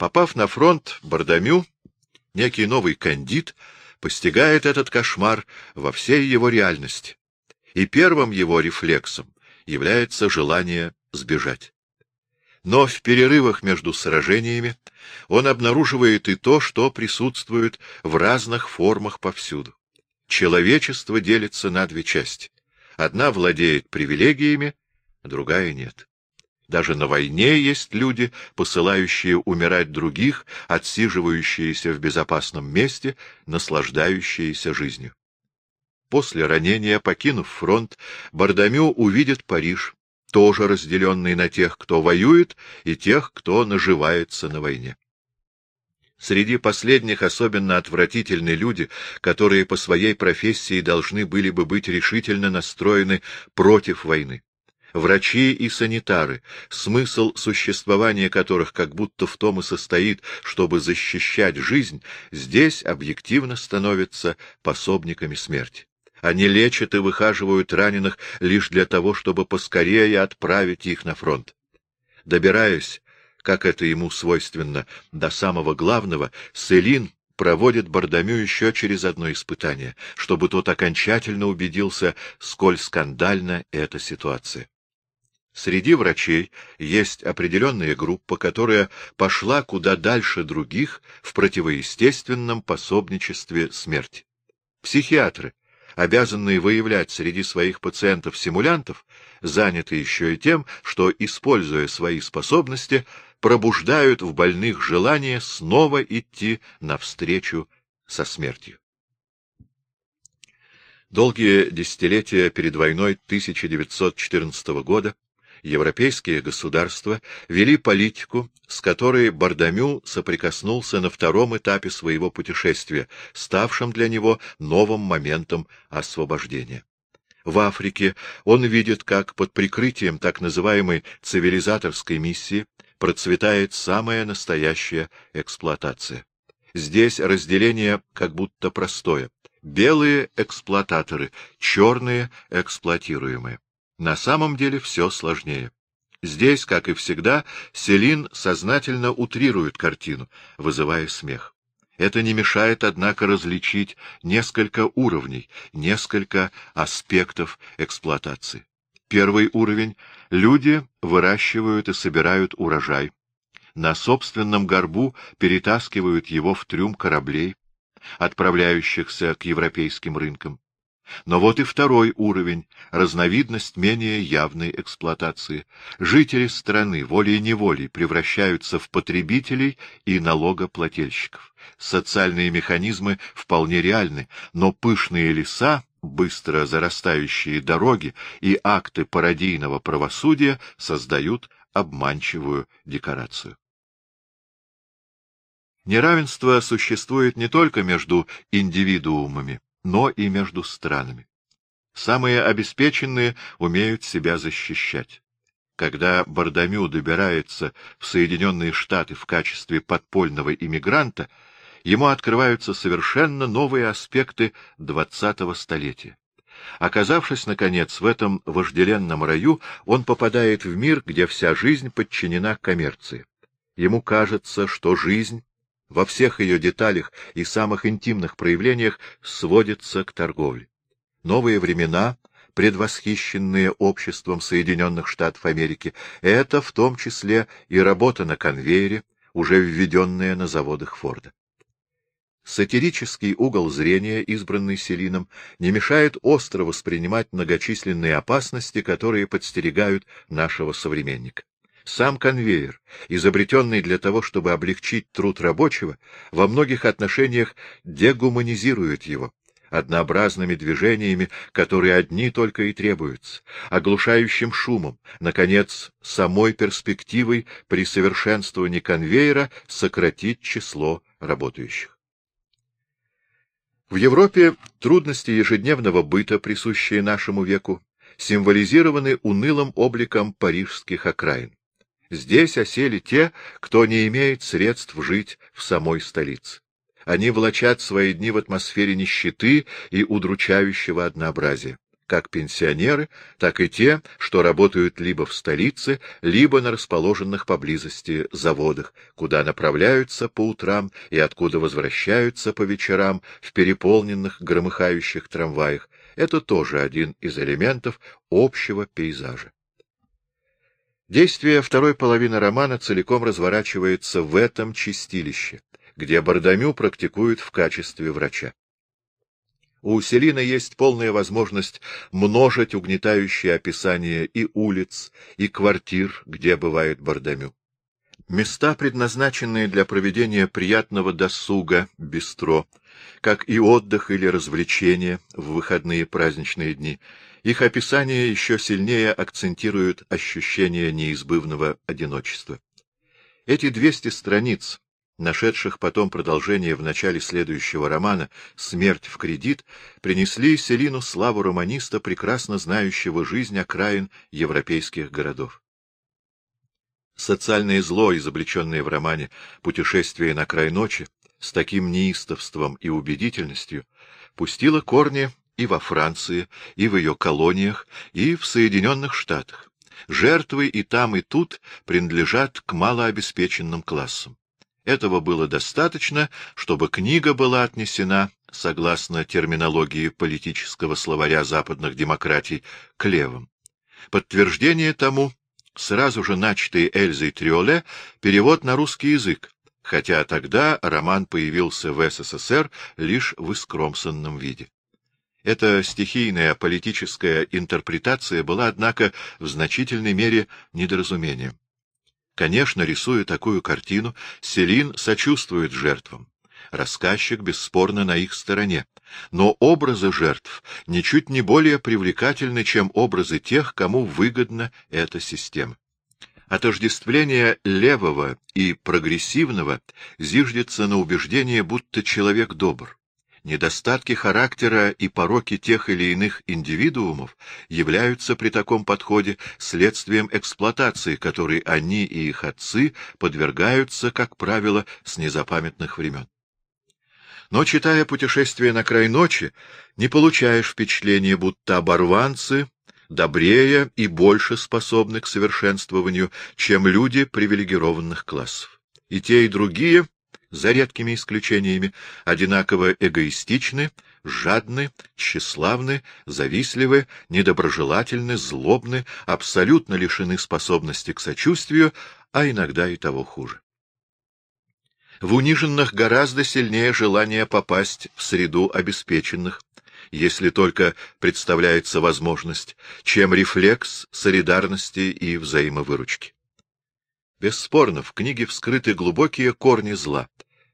Попав на фронт, Бардамю, некий новый кандид, постигает этот кошмар во всей его реальности. И первым его рефлексом является желание сбежать. Но в перерывах между сражениями он обнаруживает и то, что присутствует в разных формах повсюду. Человечество делится на две части. Одна владеет привилегиями, другая нет. Даже на войне есть люди, посылающие умирать других, отсиживающиеся в безопасном месте, наслаждающиеся жизнью. После ранения, покинув фронт, Бардамю увидит Париж, тоже разделенный на тех, кто воюет, и тех, кто наживается на войне. Среди последних особенно отвратительны люди, которые по своей профессии должны были бы быть решительно настроены против войны. Врачи и санитары, смысл существования которых как будто в том и состоит, чтобы защищать жизнь, здесь объективно становятся пособниками смерти. Они лечат и выхаживают раненых лишь для того, чтобы поскорее отправить их на фронт. Добираясь, как это ему свойственно, до самого главного, Селин проводит Бардамю еще через одно испытание, чтобы тот окончательно убедился, сколь скандальна эта ситуация. Среди врачей есть определенная группа, которая пошла куда дальше других в противоестественном пособничестве смерти. Психиатры, обязанные выявлять среди своих пациентов симулянтов, заняты еще и тем, что, используя свои способности, пробуждают в больных желание снова идти навстречу со смертью. Долгие десятилетия перед войной 1914 года европейские государства вели политику, с которой Бардамю соприкоснулся на втором этапе своего путешествия, ставшем для него новым моментом освобождения. В Африке он видит, как под прикрытием так называемой цивилизаторской миссии процветает самая настоящая эксплуатация. Здесь разделение как будто простое. Белые эксплуататоры, черные эксплуатируемые. На самом деле все сложнее. Здесь, как и всегда, Селин сознательно утрирует картину, вызывая смех. Это не мешает, однако, различить несколько уровней, несколько аспектов эксплуатации. Первый уровень — люди выращивают и собирают урожай. На собственном горбу перетаскивают его в трюм кораблей, отправляющихся к европейским рынкам. Но вот и второй уровень, разновидность менее явной эксплуатации. Жители страны волей-неволей превращаются в потребителей и налогоплательщиков. Социальные механизмы вполне реальны, но пышные леса, быстро зарастающие дороги и акты пародийного правосудия создают обманчивую декорацию. Неравенство существует не только между индивидуумами, но и между странами. Самые обеспеченные умеют себя защищать. Когда Бардамю добирается в Соединенные Штаты в качестве подпольного иммигранта, ему открываются совершенно новые аспекты двадцатого столетия. Оказавшись, наконец, в этом вожделенном раю, он попадает в мир, где вся жизнь подчинена коммерции. Ему кажется, что жизнь во всех ее деталях и самых интимных проявлениях сводится к торговле. Новые времена, предвосхищенные обществом Соединенных Штатов Америки, это в том числе и работа на конвейере, уже введенная на заводах Форда. Сатирический угол зрения, избранный Селином, не мешает остро воспринимать многочисленные опасности, которые подстерегают нашего современника. Сам конвейер, изобретенный для того, чтобы облегчить труд рабочего, во многих отношениях дегуманизирует его однообразными движениями, которые одни только и требуются, оглушающим шумом, наконец, самой перспективой при совершенствовании конвейера сократить число работающих. В Европе трудности ежедневного быта, присущие нашему веку, символизированы унылым обликом парижских окраин. Здесь осели те, кто не имеет средств жить в самой столице. Они влачат свои дни в атмосфере нищеты и удручающего однообразия. как пенсионеры, так и те, что работают либо в столице, либо на расположенных поблизости заводах, куда направляются по утрам и откуда возвращаются по вечерам в переполненных громыхающих трамваях. Это тоже один из элементов общего пейзажа. Действие второй половины романа целиком разворачивается в этом чистилище, где Бардамю практикуют в качестве врача. У Селины есть полная возможность множить угнетающие описания и улиц, и квартир, где бывает Бардамю. Места, предназначенные для проведения приятного досуга, бистро, как и отдых или развлечения в выходные праздничные дни, их описание еще сильнее акцентирует ощущение неизбывного одиночества. Эти 200 страниц нашедших потом продолжение в начале следующего романа «Смерть в кредит», принесли Селину славу романиста, прекрасно знающего жизнь окраин европейских городов. Социальное зло, изобличенное в романе «Путешествие на край ночи», с таким неистовством и убедительностью, пустило корни и во Франции, и в ее колониях, и в Соединенных Штатах. Жертвы и там, и тут принадлежат к малообеспеченным классам. Этого было достаточно, чтобы книга была отнесена, согласно терминологии политического словаря западных демократий, к левым. Подтверждение тому — сразу же начатый Эльзой Триоле перевод на русский язык, хотя тогда роман появился в СССР лишь в искромсанном виде. Эта стихийная политическая интерпретация была, однако, в значительной мере недоразумением. Конечно, рисуя такую картину, Селин сочувствует жертвам. Рассказчик бесспорно на их стороне. Но образы жертв ничуть не более привлекательны, чем образы тех, кому выгодна эта система. Отождествление левого и прогрессивного зиждется на убеждении, будто человек добр. Недостатки характера и пороки тех или иных индивидуумов являются при таком подходе следствием эксплуатации, которой они и их отцы подвергаются, как правило, с незапамятных времен. Но, читая «Путешествие на край ночи», не получаешь впечатления, будто оборванцы добрее и больше способны к совершенствованию, чем люди привилегированных классов. И те, и другие за редкими исключениями, одинаково эгоистичны, жадны, тщеславны, завистливы, недоброжелательны, злобны, абсолютно лишены способности к сочувствию, а иногда и того хуже. В униженных гораздо сильнее желание попасть в среду обеспеченных, если только представляется возможность, чем рефлекс солидарности и взаимовыручки. Бесспорно, в книге вскрыты глубокие корни зла,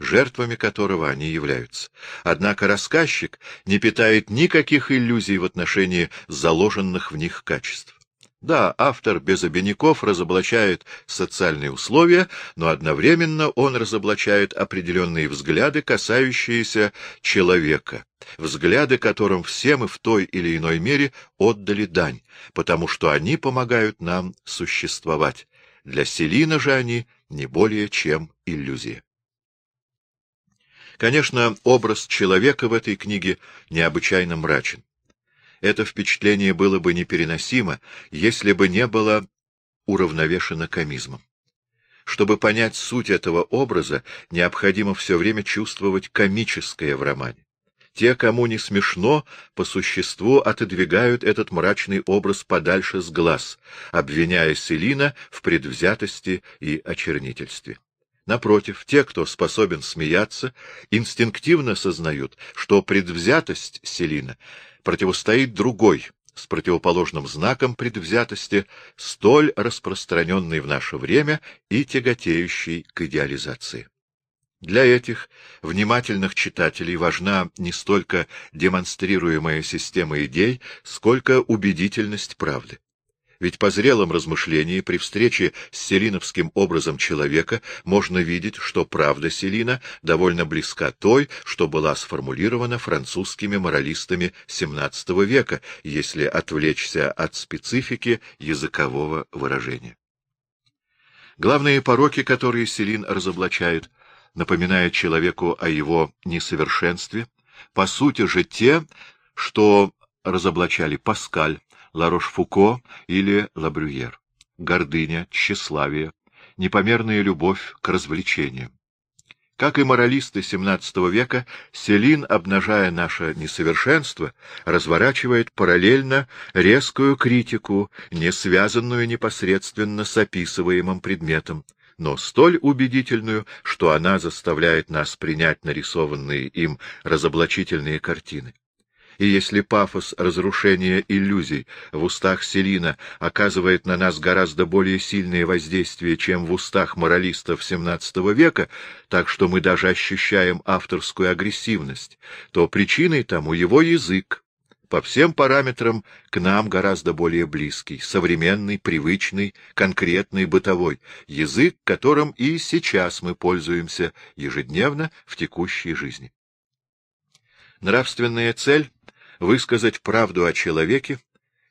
жертвами которого они являются. Однако рассказчик не питает никаких иллюзий в отношении заложенных в них качеств. Да, автор без обиняков разоблачает социальные условия, но одновременно он разоблачает определенные взгляды, касающиеся человека, взгляды которым все мы в той или иной мере отдали дань, потому что они помогают нам существовать. Для Селина же они не более чем иллюзия. Конечно, образ человека в этой книге необычайно мрачен. Это впечатление было бы непереносимо, если бы не было уравновешено комизмом. Чтобы понять суть этого образа, необходимо все время чувствовать комическое в романе. Те, кому не смешно, по существу отодвигают этот мрачный образ подальше с глаз, обвиняя Селина в предвзятости и очернительстве. Напротив, те, кто способен смеяться, инстинктивно сознают, что предвзятость Селина противостоит другой, с противоположным знаком предвзятости, столь распространенной в наше время и тяготеющей к идеализации. Для этих внимательных читателей важна не столько демонстрируемая система идей, сколько убедительность правды. Ведь по зрелом размышлении при встрече с селиновским образом человека можно видеть, что правда Селина довольно близка той, что была сформулирована французскими моралистами XVII века, если отвлечься от специфики языкового выражения. Главные пороки, которые Селин разоблачает, напоминая человеку о его несовершенстве, по сути же те, что разоблачали Паскаль, Ларош-Фуко или Лабрюер. Гордыня, тщеславие, непомерная любовь к развлечениям. Как и моралисты XVII века, Селин, обнажая наше несовершенство, разворачивает параллельно резкую критику, не связанную непосредственно с описываемым предметом, но столь убедительную, что она заставляет нас принять нарисованные им разоблачительные картины. И если пафос разрушения иллюзий в устах Селина оказывает на нас гораздо более сильное воздействие, чем в устах моралистов XVII века, так что мы даже ощущаем авторскую агрессивность, то причиной тому его язык, по всем параметрам к нам гораздо более близкий, современный, привычный, конкретный, бытовой, язык, которым и сейчас мы пользуемся ежедневно в текущей жизни. Нравственная цель — высказать правду о человеке,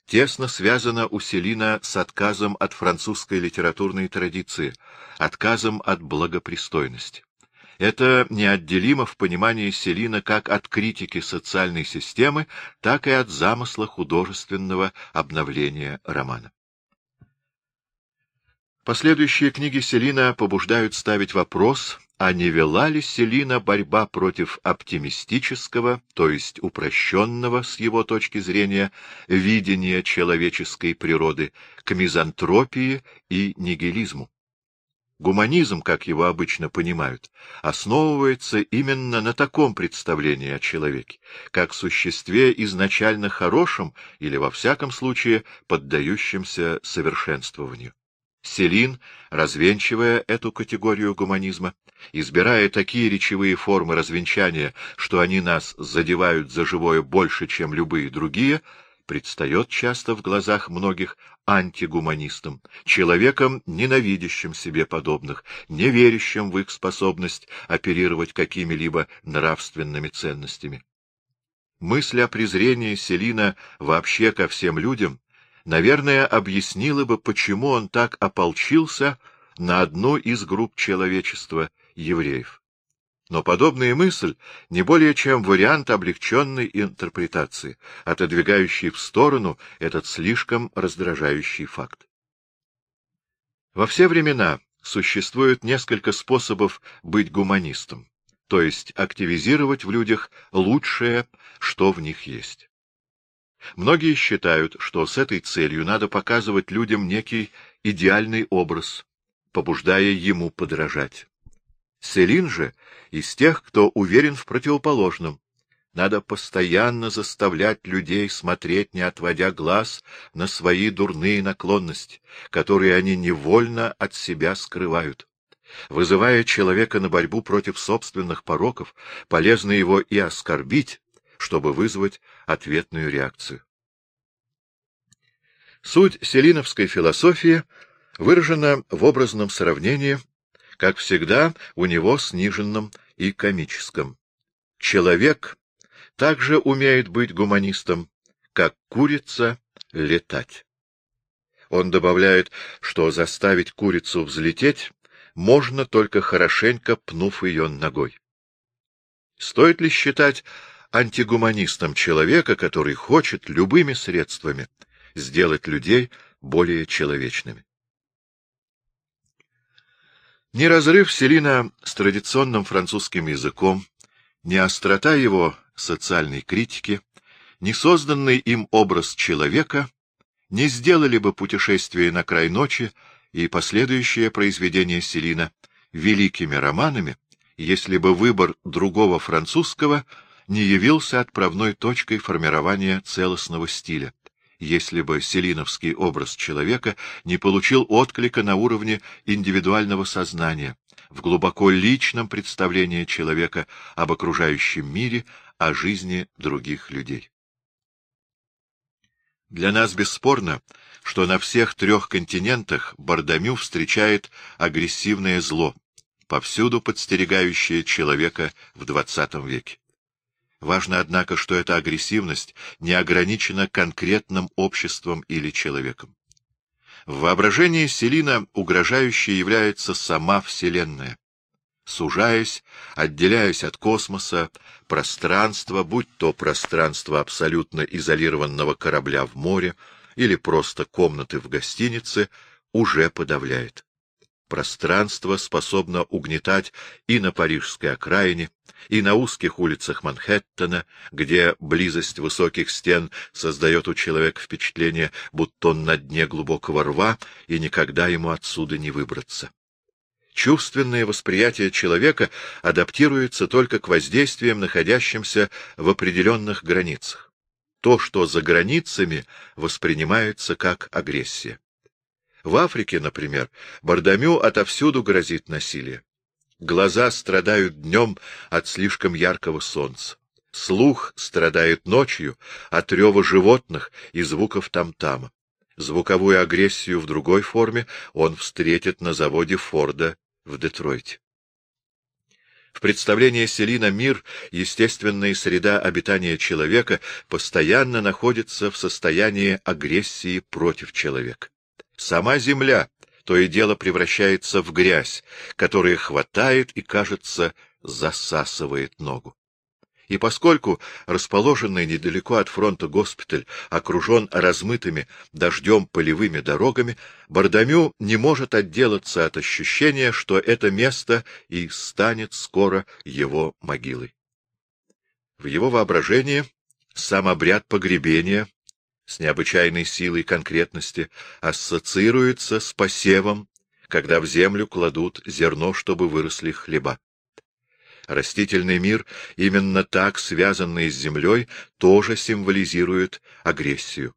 тесно связана у Селина с отказом от французской литературной традиции, отказом от благопристойности. Это неотделимо в понимании Селина как от критики социальной системы, так и от замысла художественного обновления романа. Последующие книги Селина побуждают ставить вопрос, а не вела ли Селина борьба против оптимистического, то есть упрощенного с его точки зрения, видения человеческой природы к мизантропии и нигилизму. Гуманизм, как его обычно понимают, основывается именно на таком представлении о человеке, как существе изначально хорошем или, во всяком случае, поддающемся совершенствованию. Селин, развенчивая эту категорию гуманизма, избирая такие речевые формы развенчания, что они нас задевают за живое больше, чем любые другие, предстает часто в глазах многих антигуманистом, человеком, ненавидящим себе подобных, не верящим в их способность оперировать какими-либо нравственными ценностями. Мысль о презрении Селина вообще ко всем людям, наверное, объяснила бы, почему он так ополчился на одну из групп человечества — евреев. Но подобная мысль не более чем вариант облегченной интерпретации, отодвигающий в сторону этот слишком раздражающий факт. Во все времена существует несколько способов быть гуманистом, то есть активизировать в людях лучшее, что в них есть. Многие считают, что с этой целью надо показывать людям некий идеальный образ, побуждая ему подражать. Селин же из тех, кто уверен в противоположном. Надо постоянно заставлять людей смотреть, не отводя глаз, на свои дурные наклонности, которые они невольно от себя скрывают. Вызывая человека на борьбу против собственных пороков, полезно его и оскорбить, чтобы вызвать ответную реакцию. Суть селиновской философии выражена в образном сравнении как всегда, у него сниженном и комическом. Человек также умеет быть гуманистом, как курица летать. Он добавляет, что заставить курицу взлететь можно только хорошенько пнув ее ногой. Стоит ли считать антигуманистом человека, который хочет любыми средствами сделать людей более человечными? Ни разрыв Селина с традиционным французским языком, ни острота его социальной критики, ни созданный им образ человека не сделали бы путешествие на край ночи и последующее произведение Селина великими романами, если бы выбор другого французского не явился отправной точкой формирования целостного стиля, если бы селиновский образ человека не получил отклика на уровне индивидуального сознания, в глубоко личном представлении человека об окружающем мире, о жизни других людей. Для нас бесспорно, что на всех трех континентах Бардамю встречает агрессивное зло, повсюду подстерегающее человека в XX веке. Важно, однако, что эта агрессивность не ограничена конкретным обществом или человеком. В воображении Селина угрожающей является сама Вселенная. сужаясь, отделяясь от космоса, пространство, будь то пространство абсолютно изолированного корабля в море или просто комнаты в гостинице, уже подавляет. Пространство способно угнетать и на парижской окраине, и на узких улицах Манхэттена, где близость высоких стен создает у человека впечатление, будто он на дне глубокого рва, и никогда ему отсюда не выбраться. Чувственное восприятие человека адаптируется только к воздействиям, находящимся в определенных границах. То, что за границами, воспринимается как агрессия. В Африке, например, Бардамю отовсюду грозит насилие. Глаза страдают днем от слишком яркого солнца. Слух страдает ночью от рева животных и звуков там-тама. Звуковую агрессию в другой форме он встретит на заводе Форда в Детройте. В представлении Селина мир, естественная среда обитания человека, постоянно находится в состоянии агрессии против человека. Сама земля то и дело превращается в грязь, которая хватает и, кажется, засасывает ногу. И поскольку расположенный недалеко от фронта госпиталь окружен размытыми дождем полевыми дорогами, Бардамю не может отделаться от ощущения, что это место и станет скоро его могилой. В его воображении сам обряд погребения с необычайной силой конкретности ассоциируется с посевом, когда в землю кладут зерно, чтобы выросли хлеба. Растительный мир, именно так связанный с землей, тоже символизирует агрессию.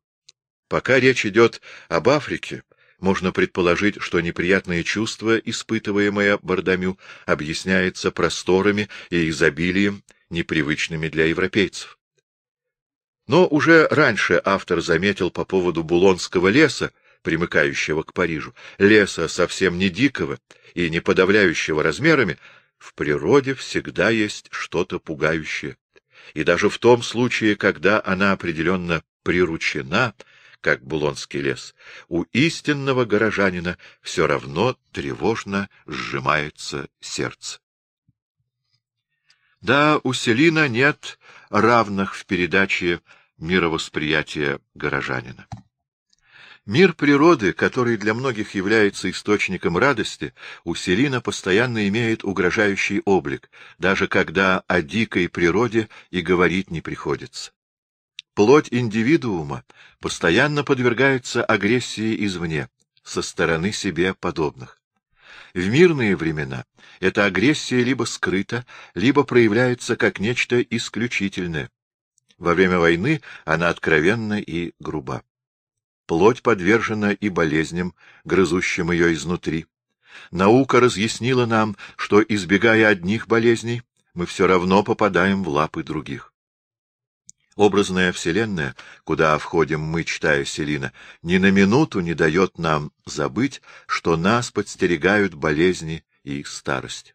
Пока речь идет об Африке, можно предположить, что неприятное чувство, испытываемое Бардамю, объясняется просторами и изобилием, непривычными для европейцев. Но уже раньше автор заметил по поводу Булонского леса, примыкающего к Парижу, леса совсем не дикого и не подавляющего размерами, в природе всегда есть что-то пугающее. И даже в том случае, когда она определенно приручена, как Булонский лес, у истинного горожанина все равно тревожно сжимается сердце. Да, у Селина нет равных в передаче мировосприятия горожанина. Мир природы, который для многих является источником радости, у Селина постоянно имеет угрожающий облик, даже когда о дикой природе и говорить не приходится. Плоть индивидуума постоянно подвергается агрессии извне, со стороны себе подобных. В мирные времена эта агрессия либо скрыта, либо проявляется как нечто исключительное, во время войны она откровенна и груба. Плоть подвержена и болезням, грызущим ее изнутри. Наука разъяснила нам, что, избегая одних болезней, мы все равно попадаем в лапы других. Образная вселенная, куда входим мы, читая Селина, ни на минуту не дает нам забыть, что нас подстерегают болезни и старость.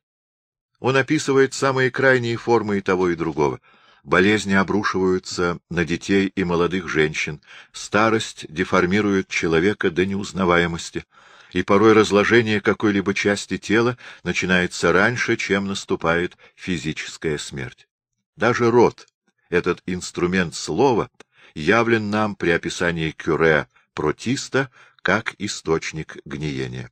Он описывает самые крайние формы и того, и другого — Болезни обрушиваются на детей и молодых женщин, старость деформирует человека до неузнаваемости, и порой разложение какой-либо части тела начинается раньше, чем наступает физическая смерть. Даже род, этот инструмент слова, явлен нам при описании кюре протиста как источник гниения.